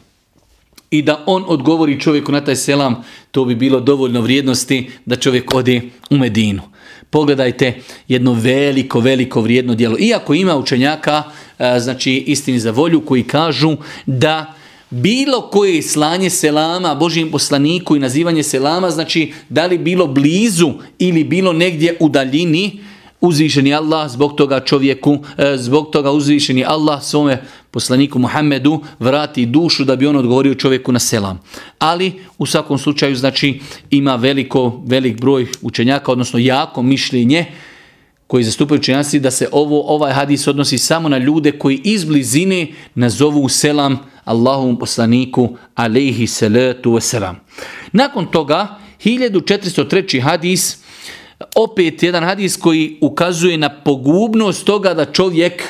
i da on odgovori čovjeku na taj selam, to bi bilo dovoljno vrijednosti da čovjek ode u Medinu. Pogledajte jedno veliko, veliko vrijedno dijelo. Iako ima učenjaka, e, znači istini za volju, koji kažu da bilo koje slanje selama Božijem poslaniku i nazivanje selama, znači da li bilo blizu ili bilo negdje u daljini, uzvišeni Allah zbog toga čovjeku, e, zbog toga uzvišeni Allah svome poslaniku Muhammedu vrati dušu da bi on odgovorio čovjeku na selam. Ali u svakom slučaju znači ima veliko, velik broj učenjaka, odnosno jako mišljenje koji zastupaju učenjaci da se ovo ovaj hadis odnosi samo na ljude koji iz blizine nazovu selam Allahovom poslaniku alaihi salatu wasalam. Nakon toga 1403. hadis opet jedan hadis koji ukazuje na pogubnost toga da čovjek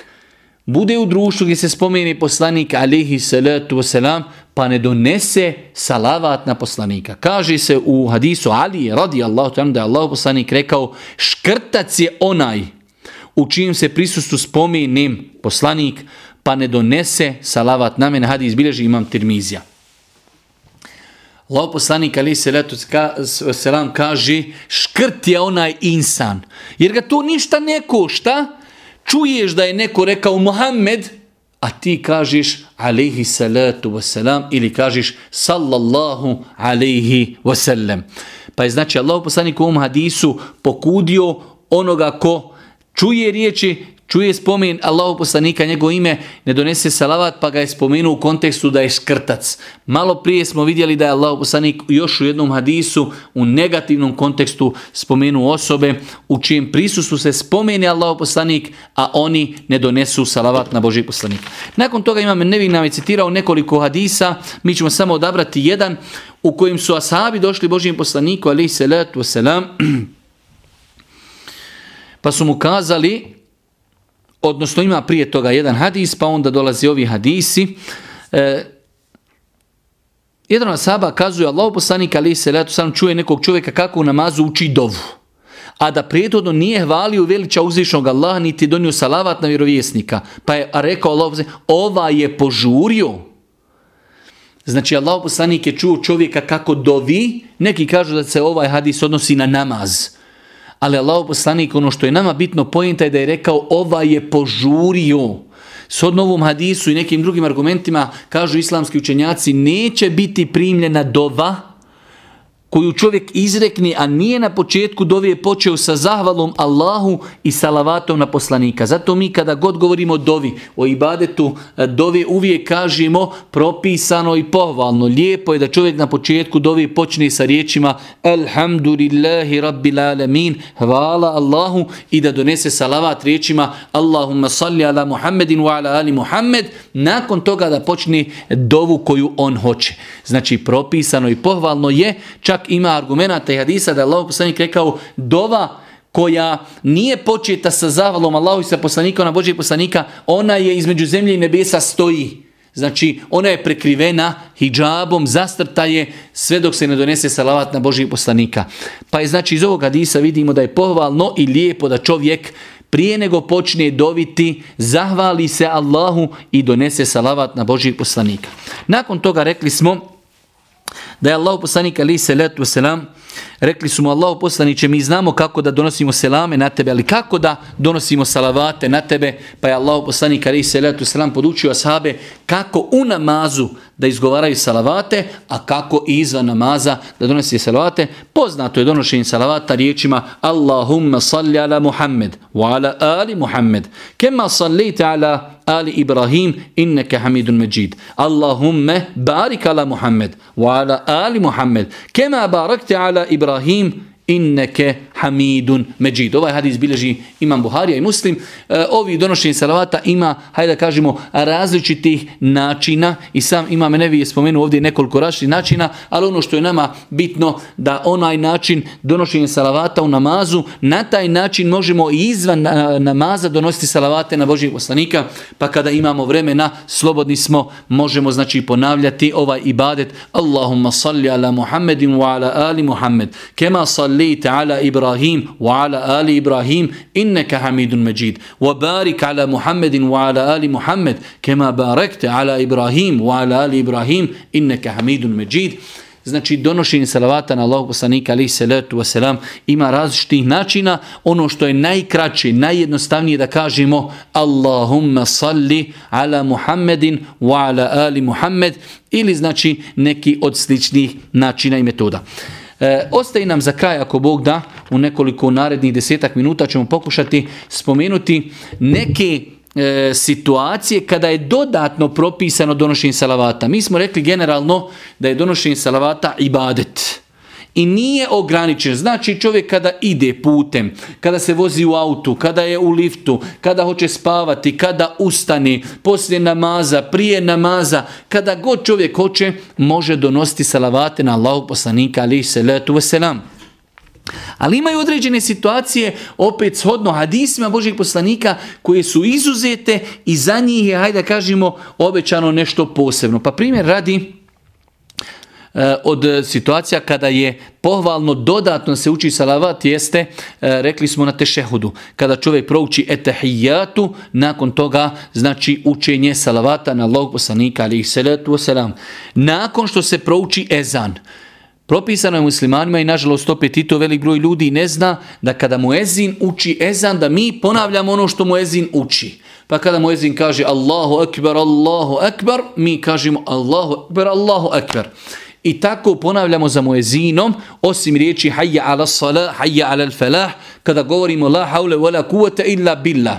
bude u društvu gdje se spomeni poslanik alihi salatu wasalam pa ne donese salavat na poslanika. Kaže se u hadisu Ali radi Allahu ta'ala da je Allah poslanik rekao škrtac je onaj u čijem se prisustu spomeni poslanik pa ne donese salavat na mene. Hadis bilježi imam Tirmizija. Allah poslanik ali se letu selam kaže škrt je onaj insan. Jer ga to ništa ne košta. Čuješ da je neko rekao Muhammed, a ti kažeš alaihi salatu wasalam ili kažeš sallallahu alaihi wasallam. Pa je znači Allah poslanik u ovom hadisu pokudio onoga ko čuje riječi, čuje spomen Allahu poslanika, njegov ime, ne donese salavat, pa ga je spomenuo u kontekstu da je škrtac. Malo prije smo vidjeli da je Allahu poslanik još u jednom hadisu u negativnom kontekstu spomenuo osobe u čijem prisustvu se spomeni Allahu poslanik, a oni ne donesu salavat na Boži poslanik. Nakon toga imam Nevin nam je citirao nekoliko hadisa, mi ćemo samo odabrati jedan u kojim su ashabi došli Božijem poslaniku, alaih salatu wasalam, pa su mu kazali, odnosno ima prije toga jedan hadis, pa onda dolazi ovi hadisi. E, jedan saba kazuje, Allah poslanik ali se letu sam čuje nekog čovjeka kako u namazu uči dovu. A da prijetodno nije hvalio veliča uzvišnog Allaha, niti donio salavat na vjerovjesnika. Pa je rekao Allah poslanik, ova je požurio. Znači Allah poslanik je čuo čovjeka kako dovi, neki kažu da se ovaj hadis odnosi na namaz ali Allah poslanik, ono što je nama bitno pojenta je da je rekao ova je požurio. S odnovom hadisu i nekim drugim argumentima kažu islamski učenjaci neće biti primljena dova koju čovjek izrekne, a nije na početku dovije počeo sa zahvalom Allahu i salavatom na poslanika. Zato mi kada god govorimo o dovi, o ibadetu, e, dovi dove uvijek kažemo propisano i pohvalno. Lijepo je da čovjek na početku dovi počne sa riječima Alhamdulillahi Rabbil Alamin, hvala Allahu i da donese salavat riječima Allahumma salli ala Muhammedin wa ala ali Muhammed, nakon toga da počne dovu koju on hoće. Znači propisano i pohvalno je čak čak ima argumenta i hadisa da je Allah poslanik rekao dova koja nije početa sa zavalom Allahu i sa poslanika, ona Božih poslanika, ona je između zemlje i nebesa stoji. Znači, ona je prekrivena hijabom, zastrta je sve dok se ne donese salavat na Božih poslanika. Pa je znači iz ovog hadisa vidimo da je pohvalno i lijepo da čovjek prije nego počne doviti, zahvali se Allahu i donese salavat na Božih poslanika. Nakon toga rekli smo da je Allah poslanik ali se letu selam rekli su mu Allahu poslaniće mi znamo kako da donosimo selame na tebe ali kako da donosimo salavate na tebe? Pa je Allahu poslanik ali se letu selam podučio ashabe kako u namazu da izgovaraju salavate a kako izvan namaza da donose salavate. Poznato je donošenje salavata riječima Allahumma salli ala Muhammed wa ala ali Muhammed kema sallite ala ali Ibrahim inneke hamidun međid. Allahumme barik ala Muhammed wa ala ali Muhammed kema barakte ala Ibrahim inneke Hamidun Međid. Ovaj hadis bilježi imam Buharija i Muslim. E, ovi donošenje salavata ima, hajde da kažemo, različitih načina i sam imam nevi je spomenuo ovdje nekoliko različitih načina, ali ono što je nama bitno da onaj način donošenje salavata u namazu, na taj način možemo i izvan namaza donositi salavate na Božijeg poslanika, pa kada imamo vremena, slobodni smo, možemo znači ponavljati ovaj ibadet. Allahumma salli ala Muhammedin wa ala ali Muhammed. Kema sallite ala Ibrahim إبراهيم وعلى آل إبراهيم إنك حميد مجيد وبارك على محمد وعلى آل محمد كما باركت على إبراهيم وعلى آل إبراهيم إنك حميد مجيد Znači, donošenje salavata na Allahog poslanika, ali salatu wasalam, ima različitih načina. Ono što je najkraće, najjednostavnije da kažemo Allahumma salli ala Muhammedin wa ala ali Muhammed ili znači neki od sličnih načina i metoda. E, ostaje nam za kraj, ako Bog da, u nekoliko narednih desetak minuta ćemo pokušati spomenuti neke e, situacije kada je dodatno propisano donošenje salavata. Mi smo rekli generalno da je donošenje salavata ibadet i nije ograničen. Znači čovjek kada ide putem, kada se vozi u autu, kada je u liftu, kada hoće spavati, kada ustani, poslije namaza, prije namaza, kada god čovjek hoće, može donositi salavate na Allahog poslanika ali salatu wasalam. Ali imaju određene situacije, opet shodno hadisima Božih poslanika, koje su izuzete i za njih je, hajde da kažemo, obećano nešto posebno. Pa primjer radi, E, od situacija kada je pohvalno dodatno se uči salavat jeste, e, rekli smo na tešehudu, kada čovjek prouči etahijatu, nakon toga znači učenje salavata na log poslanika alihi salatu wasalam. Nakon što se prouči ezan, Propisano je muslimanima i nažalost opet i to velik broj ljudi ne zna da kada mu ezin uči ezan da mi ponavljamo ono što mu ezin uči. Pa kada mu ezin kaže Allahu akbar, Allahu akbar, mi kažemo Allahu akbar, Allahu akbar. I tako ponavljamo za muezinom, osim riječi hayya ala salah, hayya ala falah, kada govorimo la haule wala kuvvete illa billah.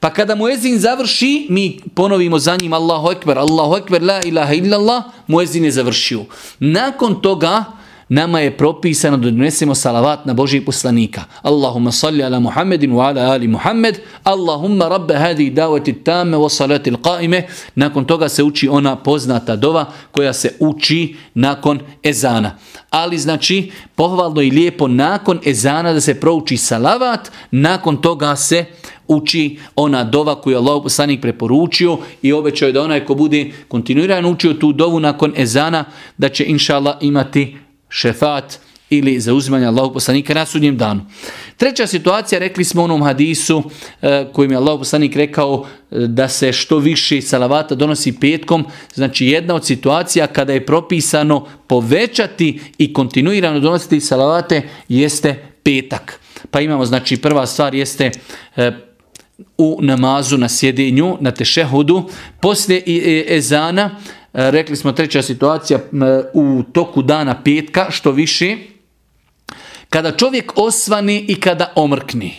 Pa kada muezin završi, mi ponovimo za njim Allahu ekber, Allahu ekber, la ilaha illallah, muezin je završio. Nakon toga, nama je propisano da donesemo salavat na Božijeg poslanika. Allahumma salli ala Muhammedin wa ala ali Muhammed. Allahumma rabbe hadi davati tame wa salati l'qaime. Nakon toga se uči ona poznata dova koja se uči nakon ezana. Ali znači pohvalno i lijepo nakon ezana da se prouči salavat, nakon toga se uči ona dova koju je Allah poslanik preporučio i obećao je da onaj ko bude kontinuirano učio tu dovu nakon ezana da će inša imati šefat ili zauzimanje Allahog poslanika na sudnjem danu. Treća situacija, rekli smo onom hadisu e, kojim je Allahog poslanik rekao e, da se što više salavata donosi petkom, znači jedna od situacija kada je propisano povećati i kontinuirano donositi salavate jeste petak. Pa imamo, znači prva stvar jeste e, u namazu na sjedinju, na tešehudu, poslije e, ezana, E, rekli smo treća situacija e, u toku dana petka, što više, kada čovjek osvani i kada omrkni.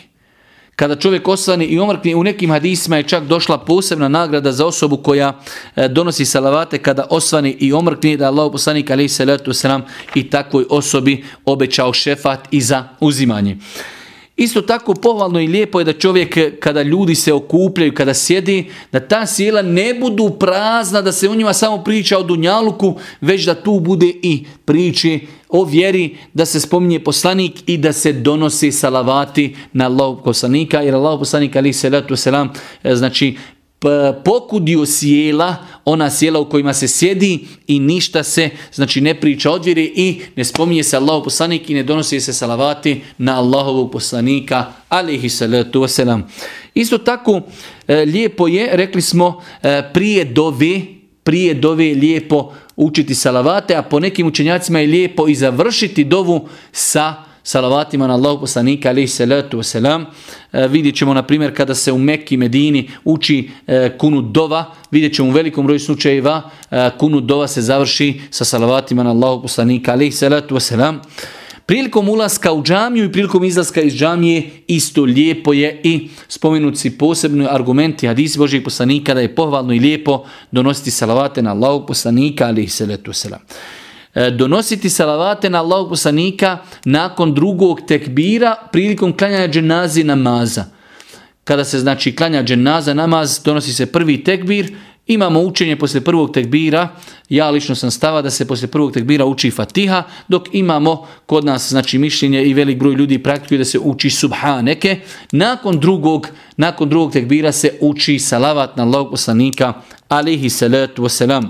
Kada čovjek osvani i omrkni, u nekim hadisima je čak došla posebna nagrada za osobu koja e, donosi salavate kada osvani i omrkni, da Allah poslanik alaih salatu wasalam i takvoj osobi obećao šefat i za uzimanje. Isto tako pohvalno i lijepo je da čovjek kada ljudi se okupljaju, kada sjedi, da ta sjela ne budu prazna, da se u njima samo priča o Dunjaluku, već da tu bude i priče o vjeri, da se spominje poslanik i da se donosi salavati na Allahog poslanika, jer Allahog poslanik ali se letu selam, e, znači pokudio sjela, ona sjela u kojima se sjedi i ništa se, znači ne priča odvjeri i ne spominje se Allahov poslanik i ne donosi se salavati na Allahovog poslanika, alihi salatu wasalam. Isto tako, e, lijepo je, rekli smo, e, prije dove, prije dove je lijepo učiti salavate, a po nekim učenjacima je lijepo i završiti dovu sa salavatima na Allahu poslanika alaihi salatu wasalam. E, vidjet ćemo na primjer kada se u Mekki Medini uči e, kunu dova, vidjet ćemo u velikom broju slučajeva e, kunu dova se završi sa salavatima na Allahu poslanika alaihi salatu wasalam. Prilikom ulaska u džamiju i prilikom izlaska iz džamije isto lijepo je i spomenuti posebni argumenti hadisi Božijeg poslanika da je pohvalno i lijepo donositi salavate na Allahu poslanika alaihi salatu wasalam. E, donositi salavate na Allahog poslanika nakon drugog tekbira prilikom klanjanja dženazi namaza. Kada se znači klanja dženaza namaz, donosi se prvi tekbir, imamo učenje posle prvog tekbira, ja lično sam stava da se posle prvog tekbira uči fatiha, dok imamo kod nas znači mišljenje i velik broj ljudi praktikuju da se uči subhaneke. Nakon drugog, nakon drugog tekbira se uči salavat na Allahog poslanika alihi salatu wasalam.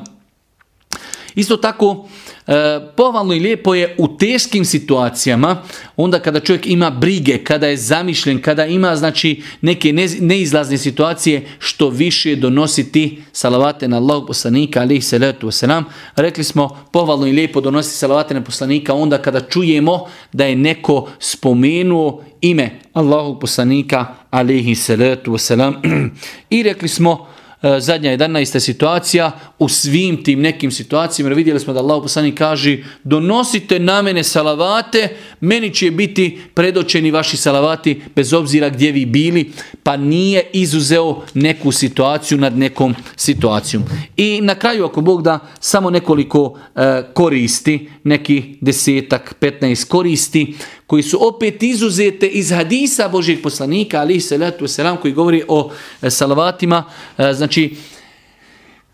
Isto tako, E, pohvalno i lijepo je u teškim situacijama, onda kada čovjek ima brige, kada je zamišljen, kada ima znači neke neizlazne situacije, što više donositi salavate na Allahog poslanika, alihi salatu wasalam. Rekli smo, pohvalno i lijepo donositi salavate na poslanika onda kada čujemo da je neko spomenuo ime Allahog poslanika, alihi salatu wasalam. I rekli smo, E, zadnja 11. situacija u svim tim nekim situacijama. Vidjeli smo da Allah poslani kaže donosite na mene salavate, meni će biti predočeni vaši salavati bez obzira gdje vi bili, pa nije izuzeo neku situaciju nad nekom situacijom. I na kraju ako Bog da samo nekoliko e, koristi, neki desetak, 15 koristi koji su opet izuzete iz hadisa Božijeg poslanika, ali salatu selam koji govori o e, salavatima. E, znači,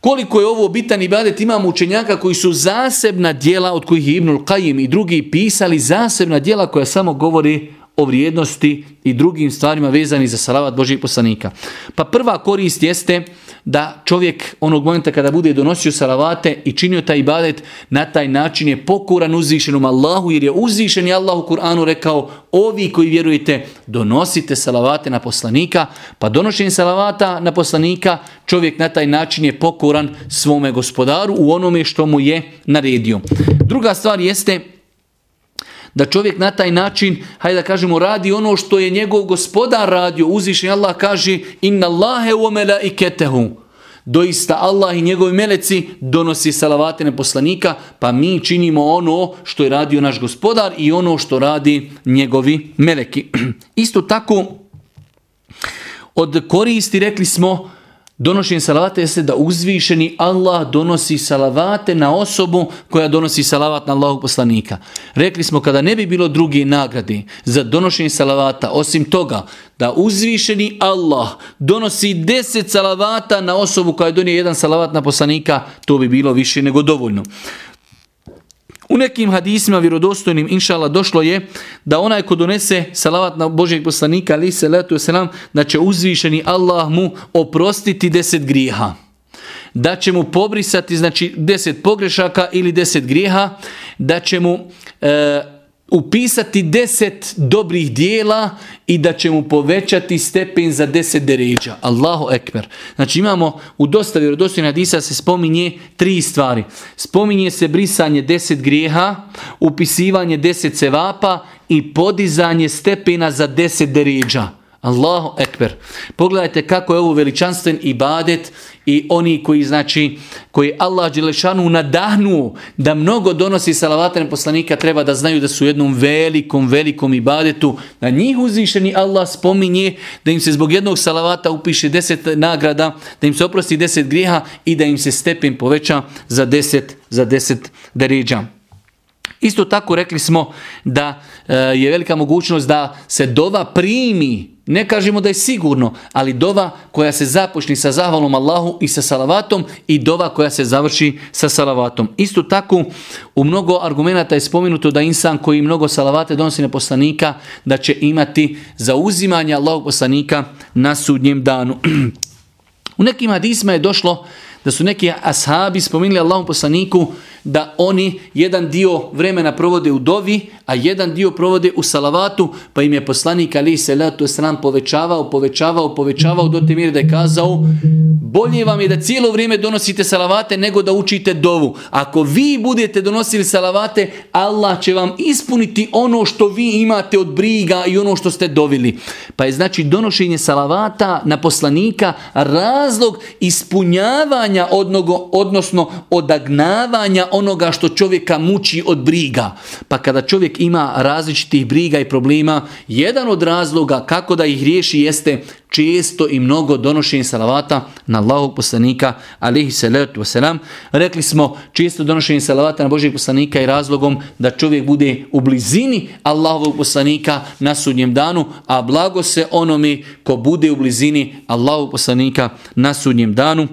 koliko je ovo bitan ibadet, imamo učenjaka koji su zasebna dijela, od kojih je Ibnul Qajim i drugi pisali, zasebna dijela koja samo govori o vrijednosti i drugim stvarima vezani za salavat Božih poslanika. Pa prva korist jeste da čovjek onog momenta kada bude donosio salavate i činio taj ibadet, na taj način je pokoran uzvišenom Allahu, jer je uzvišen Allah u Kur'anu rekao, ovi koji vjerujete, donosite salavate na poslanika, pa donošenje salavata na poslanika, čovjek na taj način je pokoran svome gospodaru u onome što mu je naredio. Druga stvar jeste da čovjek na taj način, hajde da kažemo, radi ono što je njegov gospodar radio. Uzvišen Allah kaže, inna Allahe u ketehu. Doista Allah i njegovi meleci donosi salavatine poslanika, pa mi činimo ono što je radio naš gospodar i ono što radi njegovi meleki. Isto tako, od koristi rekli smo, Donošenje salavata jeste da uzvišeni Allah donosi salavate na osobu koja donosi salavat na Allahog poslanika. Rekli smo kada ne bi bilo druge nagrade za donošenje salavata, osim toga da uzvišeni Allah donosi deset salavata na osobu koja je donio jedan salavat na poslanika, to bi bilo više nego dovoljno. U nekim hadisima vjerodostojnim, inšala, došlo je da onaj ko donese salavat na Božijeg poslanika, ali se letu selam, da će uzvišeni Allah mu oprostiti deset grijeha. Da će mu pobrisati, znači, deset pogrešaka ili deset grijeha, da će mu... E, upisati deset dobrih dijela i da će mu povećati stepen za deset deređa. Allahu ekber. Znači imamo u dosta vjerodostojnih hadisa se spominje tri stvari. Spominje se brisanje deset grijeha, upisivanje deset cevapa i podizanje stepena za deset deređa. Allahu ekber. Pogledajte kako je ovo veličanstven ibadet i oni koji znači koji Allah dželešanu nadahnu da mnogo donosi salavata na poslanika treba da znaju da su u jednom velikom velikom ibadetu na njih uzvišeni Allah spominje da im se zbog jednog salavata upiše deset nagrada da im se oprosti deset grijeha i da im se stepen poveća za deset za deset deređa. Isto tako rekli smo da e, je velika mogućnost da se dova primi, ne kažemo da je sigurno, ali dova koja se započni sa zahvalom Allahu i sa salavatom i dova koja se završi sa salavatom. Isto tako u mnogo argumenata je spomenuto da insan koji mnogo salavate donosi na poslanika da će imati zauzimanje Allahog poslanika na sudnjem danu. u nekim hadisma je došlo da su neki ashabi spominjali Allahom poslaniku da oni jedan dio vremena provode u dovi, a jedan dio provode u salavatu, pa im je poslanik ali Selatu sram povećavao, povećavao, povećavao do te mire da je kazao bolje vam je da cijelo vrijeme donosite salavate nego da učite dovu. Ako vi budete donosili salavate, Allah će vam ispuniti ono što vi imate od briga i ono što ste dovili. Pa je znači donošenje salavata na poslanika razlog ispunjavanja odnogo, odnosno odagnavanja onoga što čovjeka muči od briga. Pa kada čovjek ima različitih briga i problema, jedan od razloga kako da ih riješi jeste često i mnogo donošenje salavata na Allahog poslanika, alihi salatu wasalam. Rekli smo, često donošenje salavata na Božijeg poslanika i razlogom da čovjek bude u blizini Allahovog poslanika na sudnjem danu, a blago se onome ko bude u blizini Allahovog poslanika na sudnjem danu.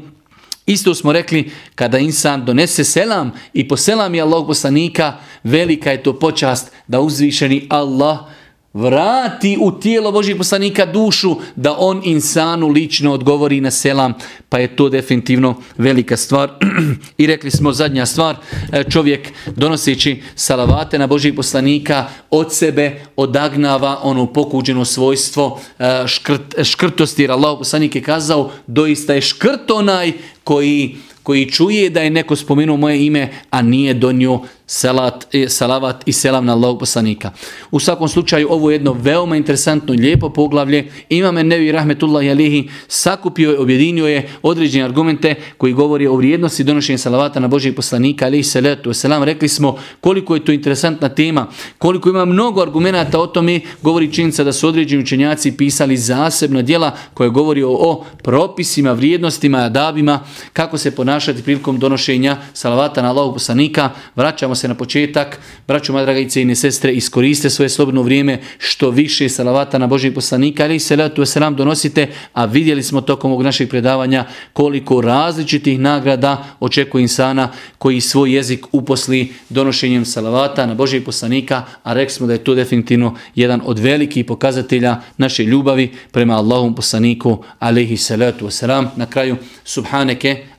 Isto smo rekli, kada insan donese selam i po selam je Allah poslanika, velika je to počast da uzvišeni Allah vrati u tijelo Božih poslanika dušu da on insanu lično odgovori na selam, pa je to definitivno velika stvar. I rekli smo zadnja stvar, e, čovjek donoseći salavate na Božih poslanika od sebe odagnava ono pokuđeno svojstvo e, škrt, škrtosti, jer Allah poslanik je kazao, doista je škrt onaj koji koji čuje da je neko spomenuo moje ime, a nije donio salat, e, salavat i selam na Allahog poslanika. U svakom slučaju ovo je jedno veoma interesantno i lijepo poglavlje. Imame Nevi Rahmetullah Jalihi sakupio i objedinio je određene argumente koji govori o vrijednosti donošenja salavata na Božih poslanika alihi salatu selam. Rekli smo koliko je to interesantna tema, koliko ima mnogo argumenta o tome, govori činjenica da su određeni učenjaci pisali zasebna djela koje govori o, o propisima, vrijednostima, adabima, kako se ponašati prilikom donošenja salavata na Allahog poslanika. Vraćamo se na početak. Braćo, moja dragice i sestre, iskoriste svoje slobodno vrijeme što više salavata na Božih poslanika, ali se letu selam donosite, a vidjeli smo tokom ovog našeg predavanja koliko različitih nagrada očekuje insana koji svoj jezik uposli donošenjem salavata na Božih poslanika, a rekli smo da je to definitivno jedan od velikih pokazatelja naše ljubavi prema Allahom poslaniku, alaihi salatu wasalam. Na kraju, subhaneke,